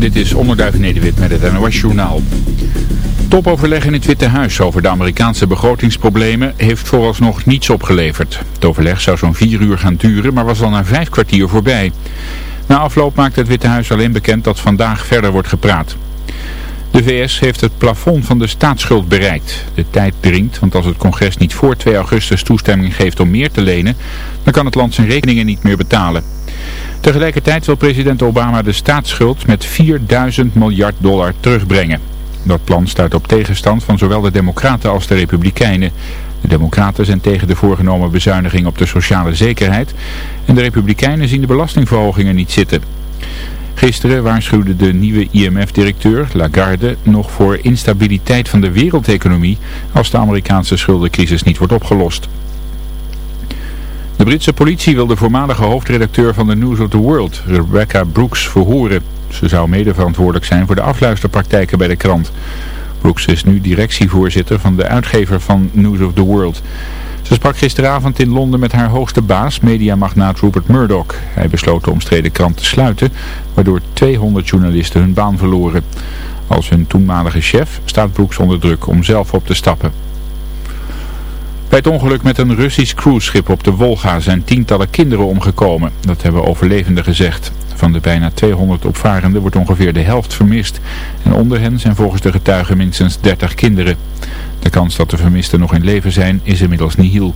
dit is Onderduif Nederwit met het NOS Journaal. Topoverleg in het Witte Huis over de Amerikaanse begrotingsproblemen heeft vooralsnog niets opgeleverd. Het overleg zou zo'n vier uur gaan duren, maar was al na vijf kwartier voorbij. Na afloop maakt het Witte Huis alleen bekend dat vandaag verder wordt gepraat. De VS heeft het plafond van de staatsschuld bereikt. De tijd dringt, want als het congres niet voor 2 augustus toestemming geeft om meer te lenen, dan kan het land zijn rekeningen niet meer betalen. Tegelijkertijd wil president Obama de staatsschuld met 4000 miljard dollar terugbrengen. Dat plan stuit op tegenstand van zowel de democraten als de republikeinen. De democraten zijn tegen de voorgenomen bezuiniging op de sociale zekerheid en de republikeinen zien de belastingverhogingen niet zitten. Gisteren waarschuwde de nieuwe IMF-directeur Lagarde nog voor instabiliteit van de wereldeconomie als de Amerikaanse schuldencrisis niet wordt opgelost. De Britse politie wil de voormalige hoofdredacteur van de News of the World, Rebecca Brooks, verhoren. Ze zou mede verantwoordelijk zijn voor de afluisterpraktijken bij de krant. Brooks is nu directievoorzitter van de uitgever van News of the World. Ze sprak gisteravond in Londen met haar hoogste baas, mediamagnaat Rupert Murdoch. Hij besloot de omstreden krant te sluiten, waardoor 200 journalisten hun baan verloren. Als hun toenmalige chef staat Brooks onder druk om zelf op te stappen. Bij het ongeluk met een Russisch cruiseschip op de Wolga zijn tientallen kinderen omgekomen. Dat hebben overlevenden gezegd. Van de bijna 200 opvarenden wordt ongeveer de helft vermist. En onder hen zijn volgens de getuigen minstens 30 kinderen. De kans dat de vermisten nog in leven zijn is inmiddels nihil.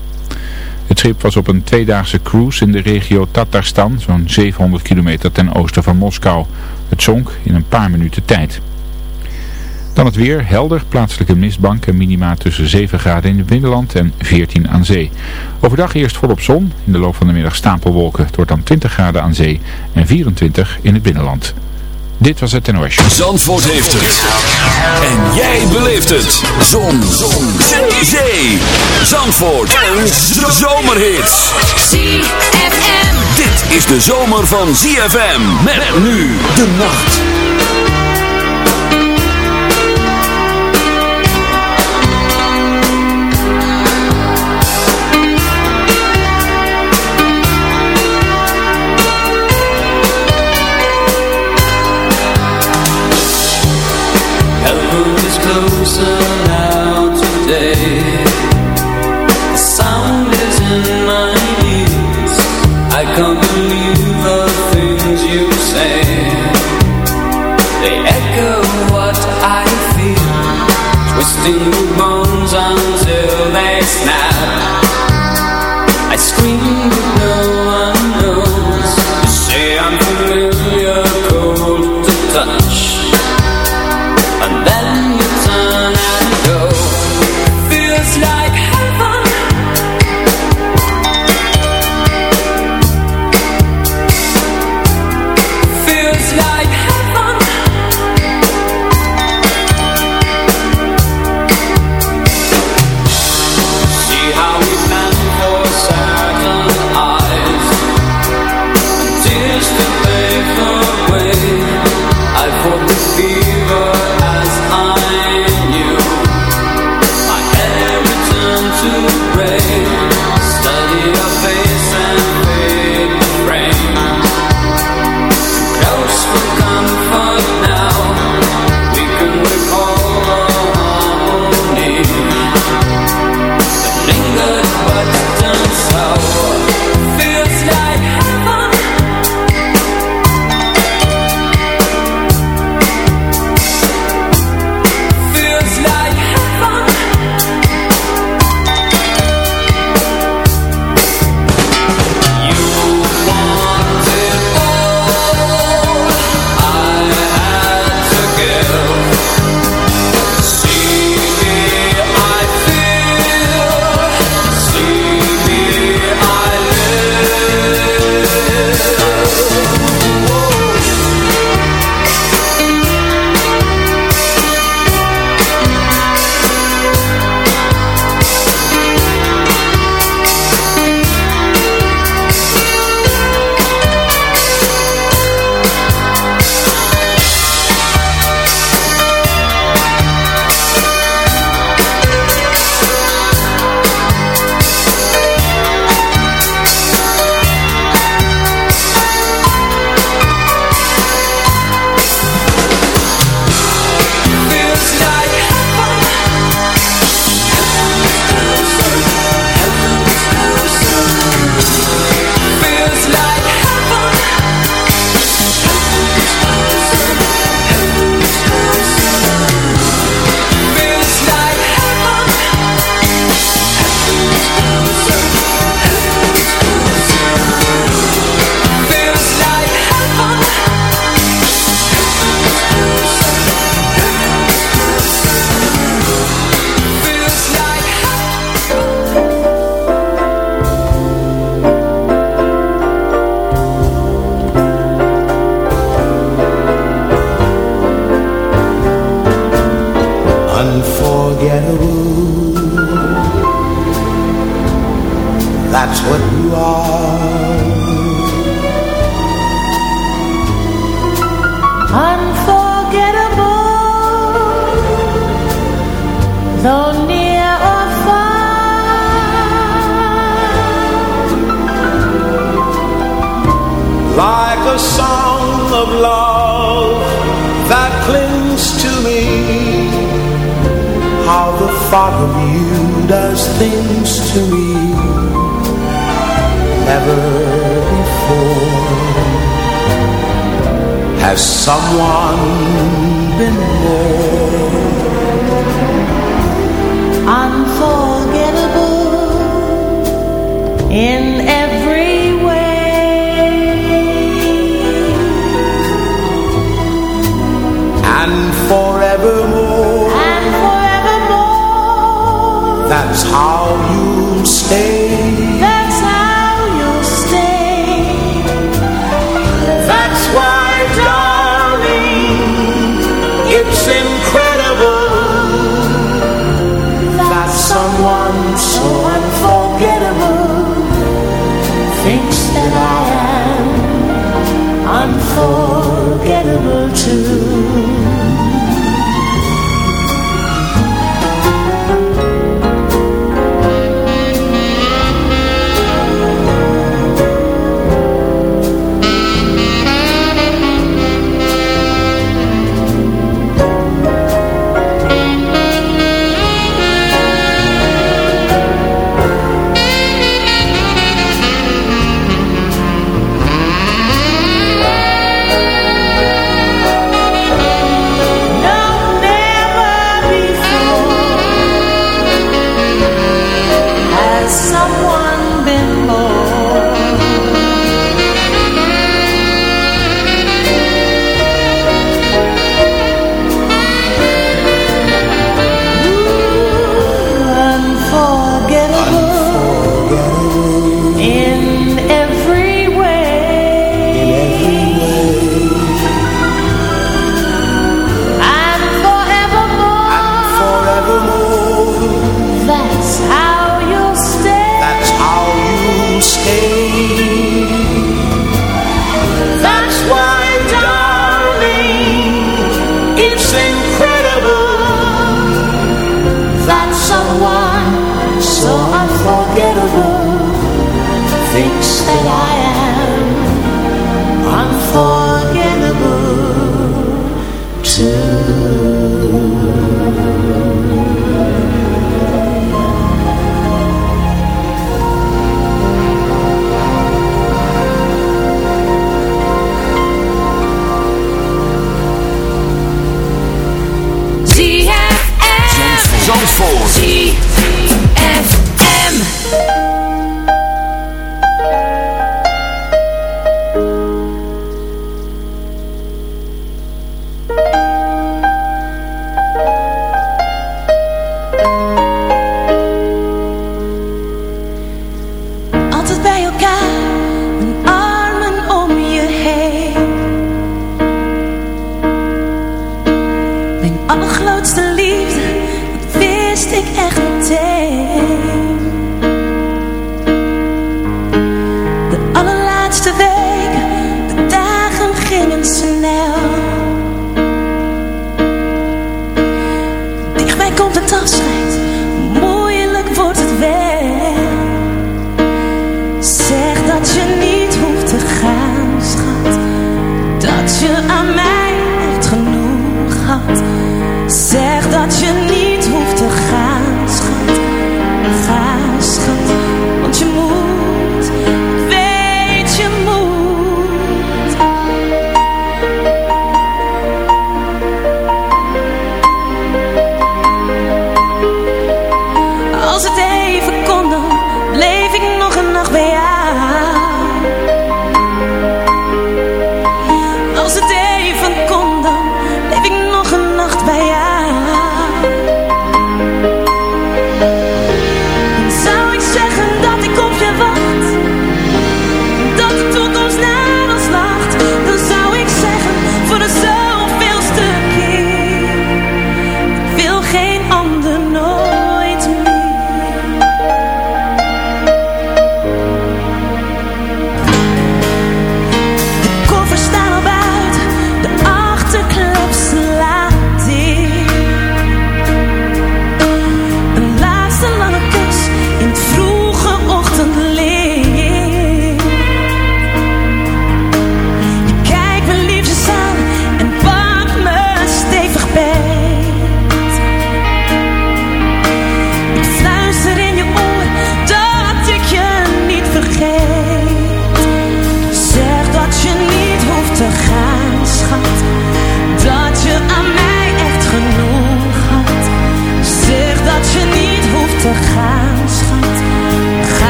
Het schip was op een tweedaagse cruise in de regio Tatarstan, zo'n 700 kilometer ten oosten van Moskou. Het zonk in een paar minuten tijd. Dan het weer, helder, plaatselijke mistbank en minima tussen 7 graden in het binnenland en 14 aan zee. Overdag eerst volop zon, in de loop van de middag stapelwolken. Het wordt dan 20 graden aan zee en 24 in het binnenland. Dit was het NOS. Zandvoort heeft het. En jij beleeft het. Zon. zon. Zee. Zee. Zandvoort. Een zomerhit. ZFM. Dit is de zomer van ZFM. Met nu de nacht.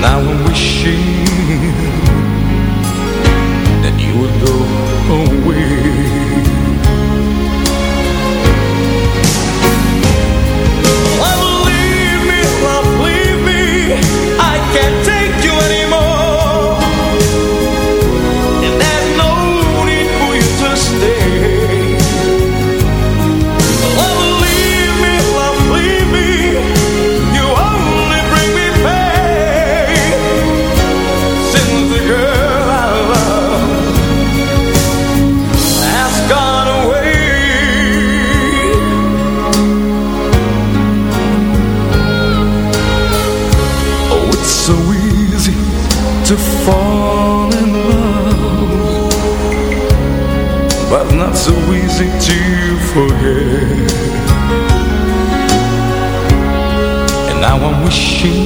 Now I'm wishing that you would go shoes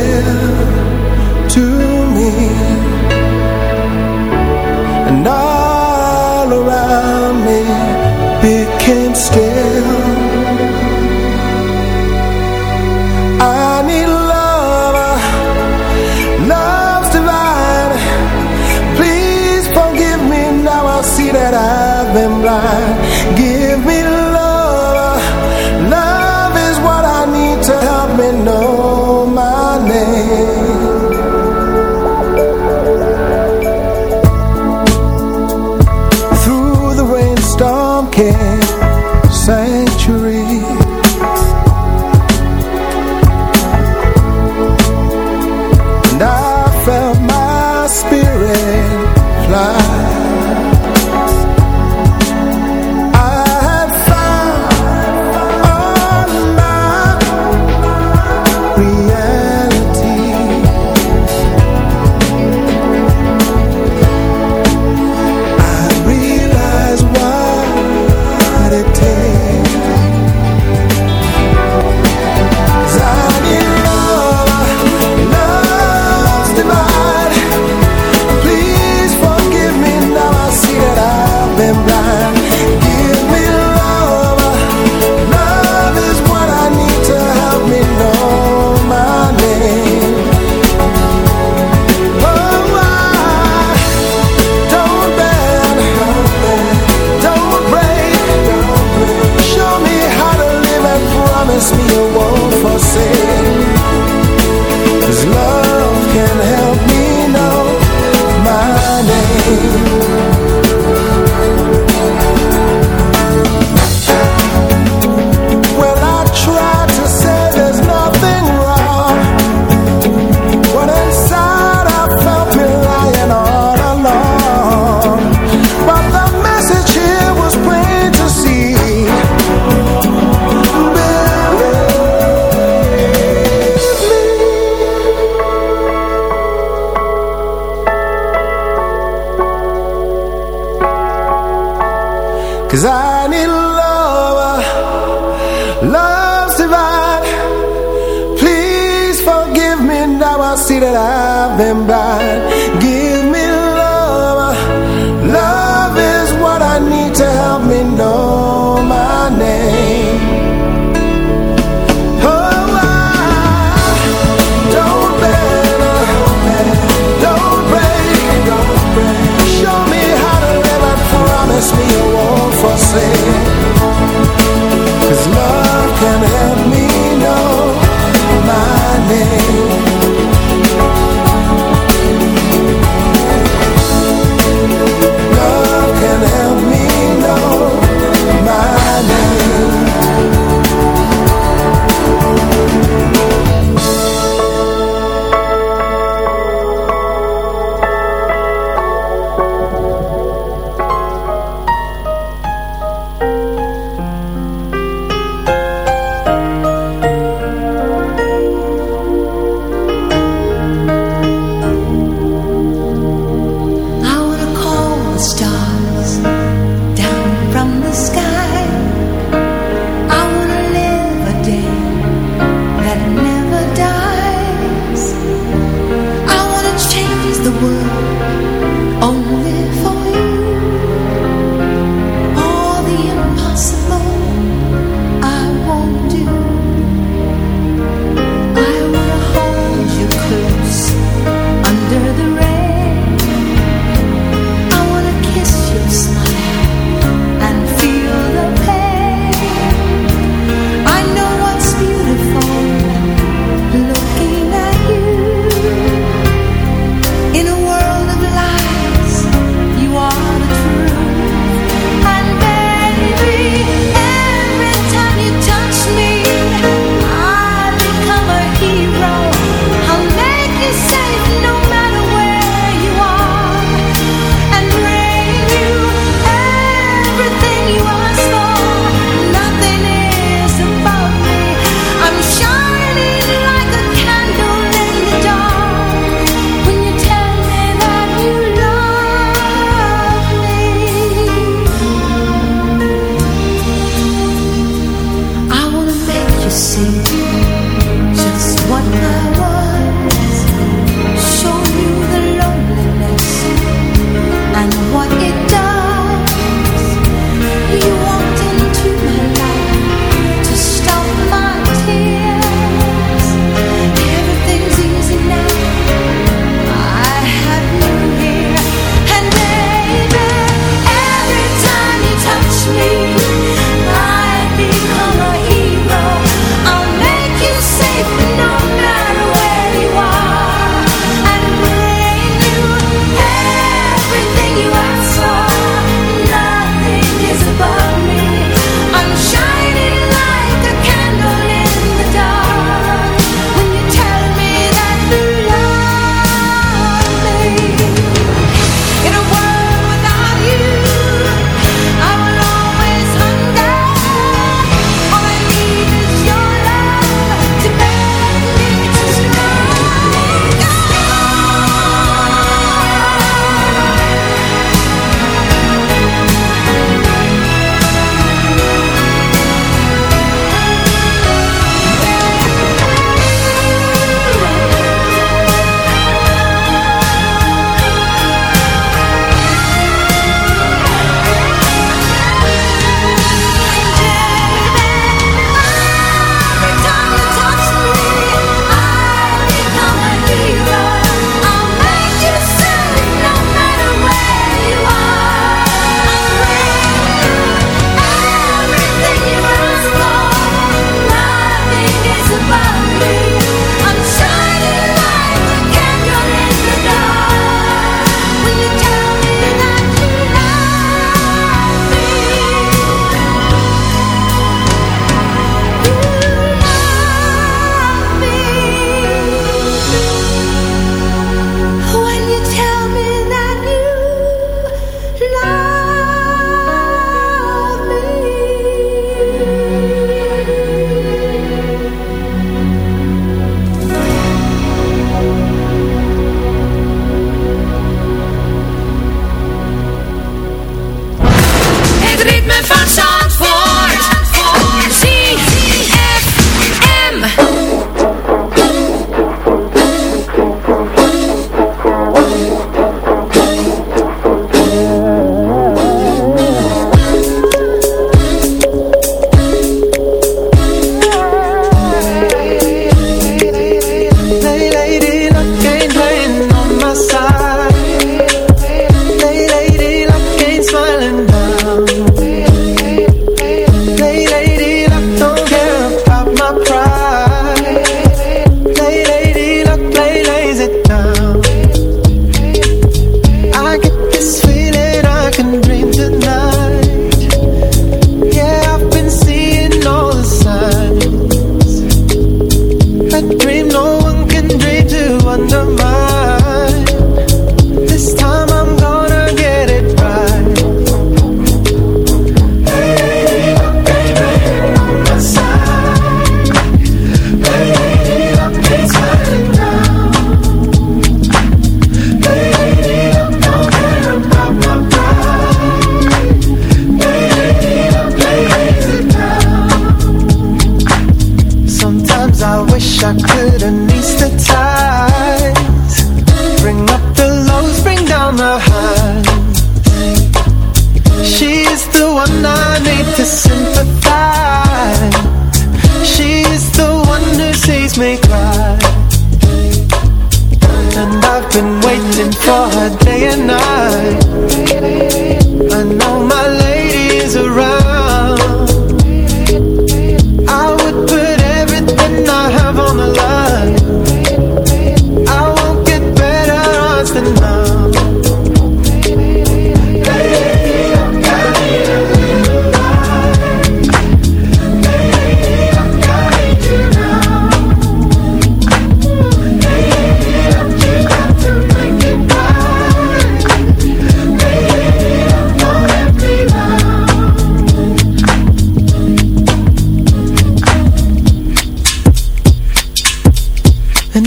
became still. I need love, love's divine. Please forgive me now. I see that I've been blind. Give me love, love is what I need to help me know my name. them blind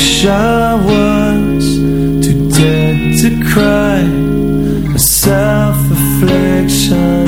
wish I was too dead to cry. A self-affliction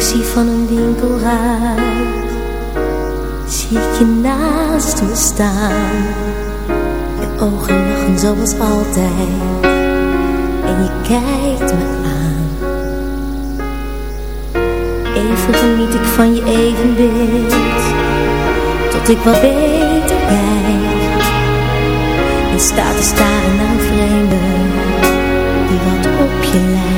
zie van een winkelraad. Zie ik je naast me staan. Je ogen lachen zoals altijd. En je kijkt me aan. Even geniet ik van je evenbeeld. Tot ik wat beter kijk. En sta te staren naar een Die wat op je lijkt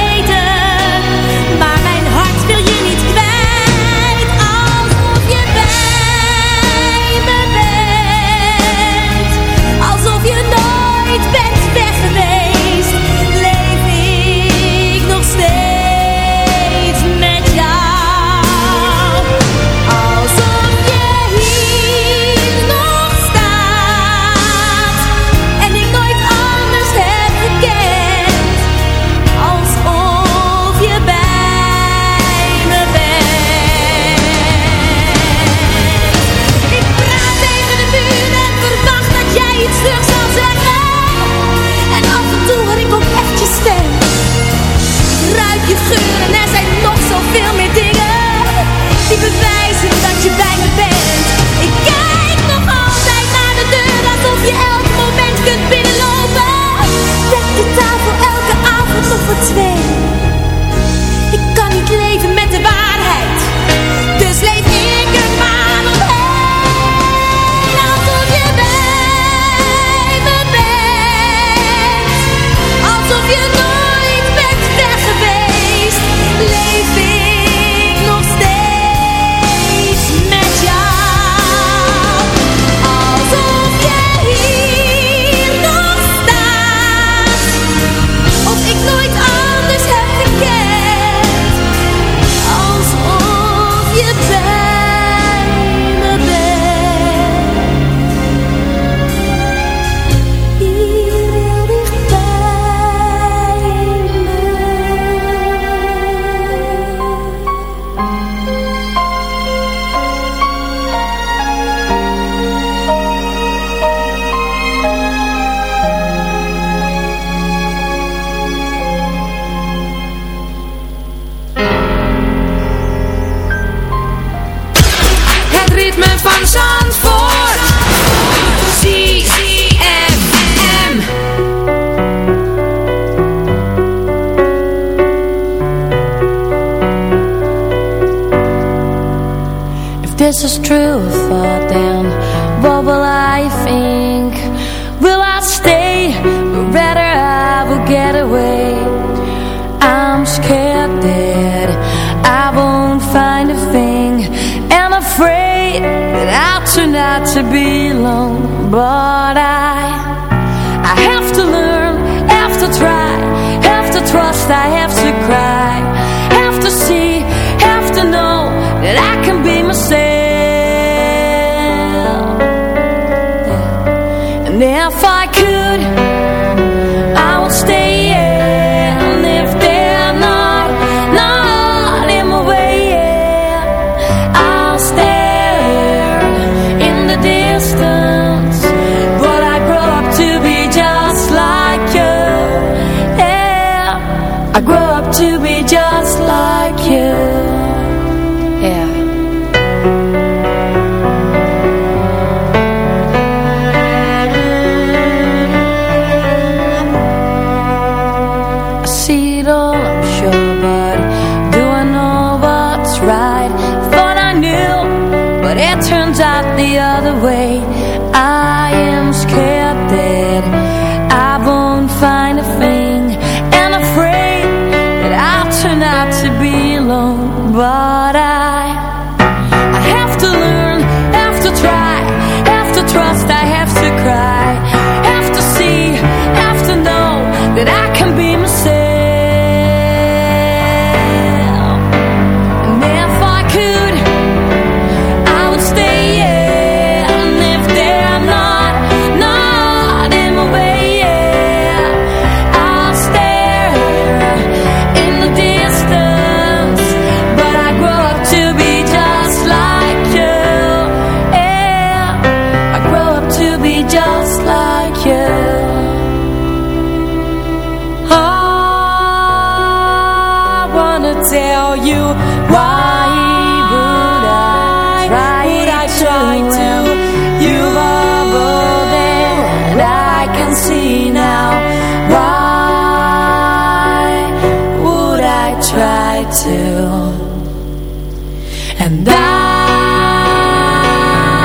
er zijn nog zoveel meer dingen Die bewijzen dat je bij me bent. Ik kijk nog altijd naar de deur Alsof je elk moment kunt binnenlopen. Zet de tafel elke avond nog voor twee.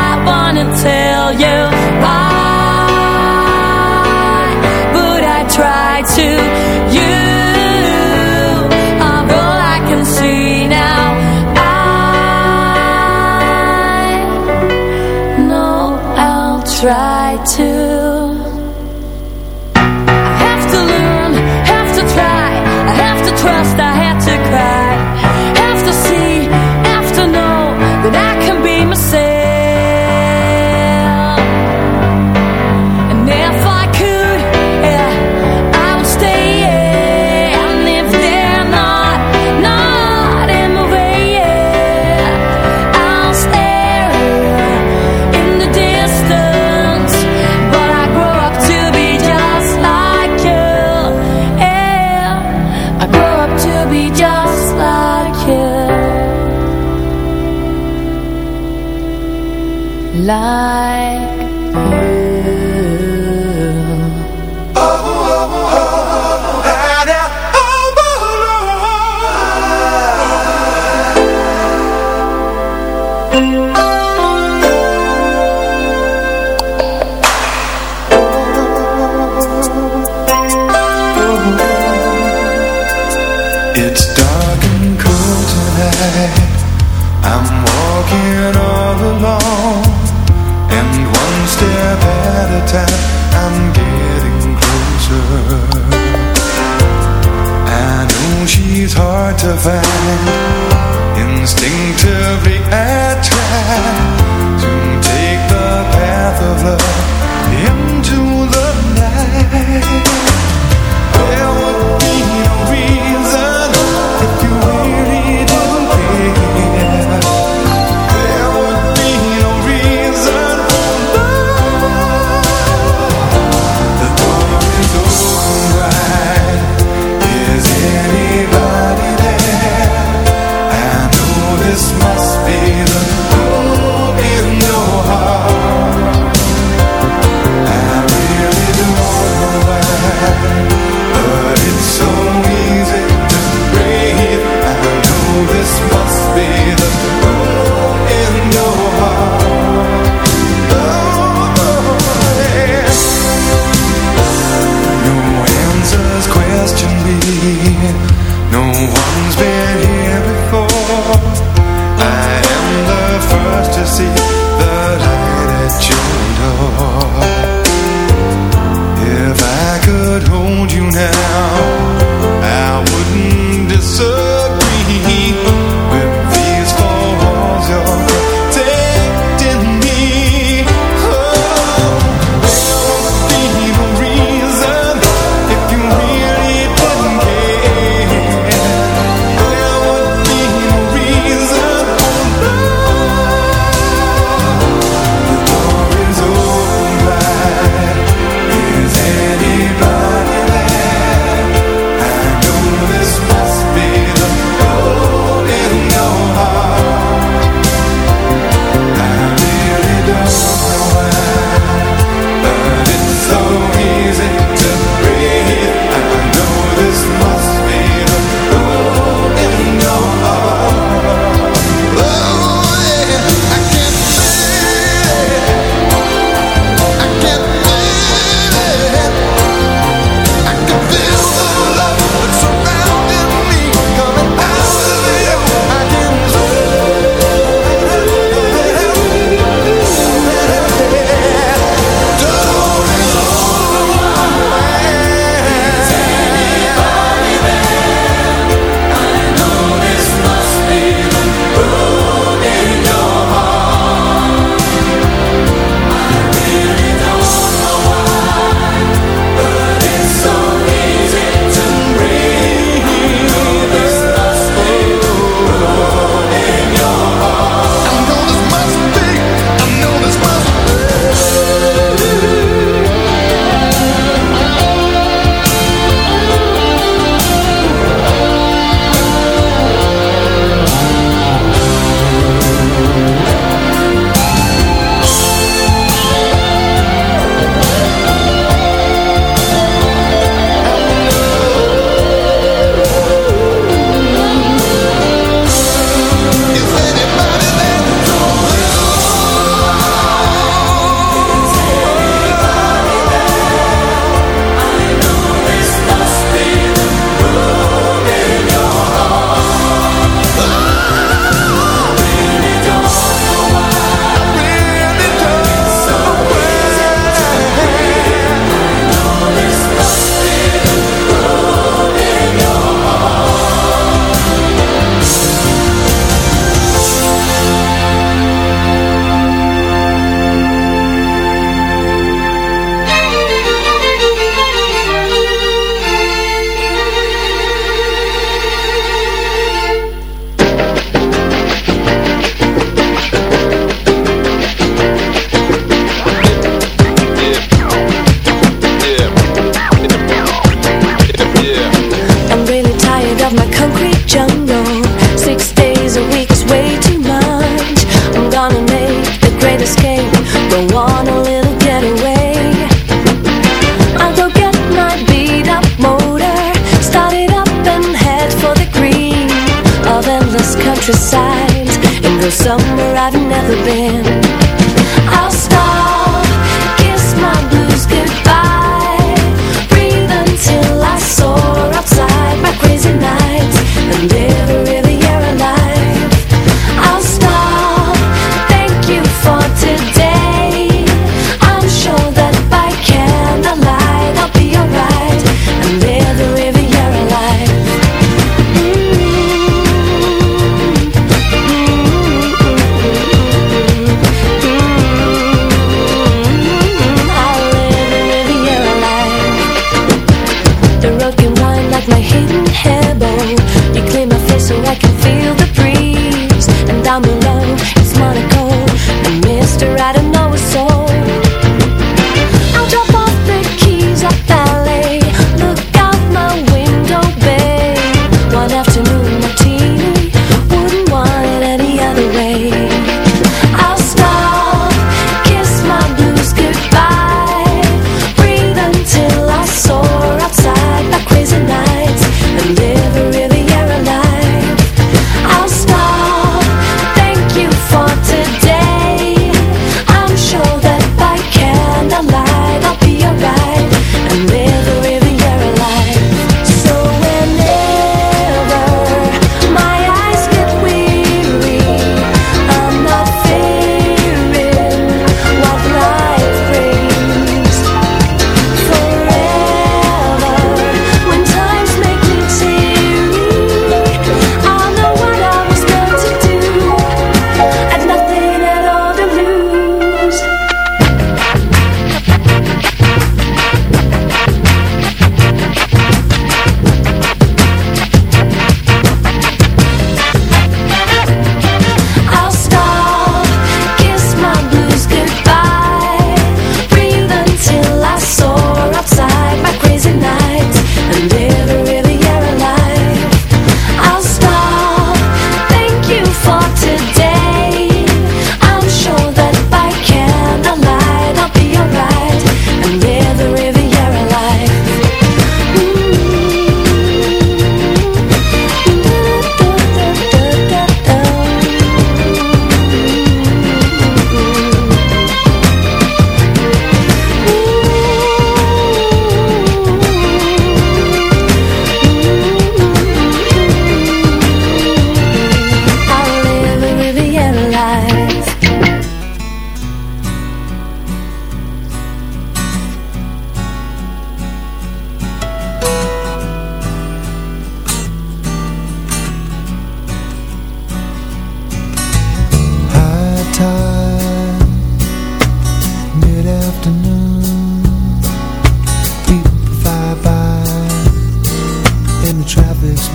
I wanna tell you la to find Instinctively attracted To take the path of love.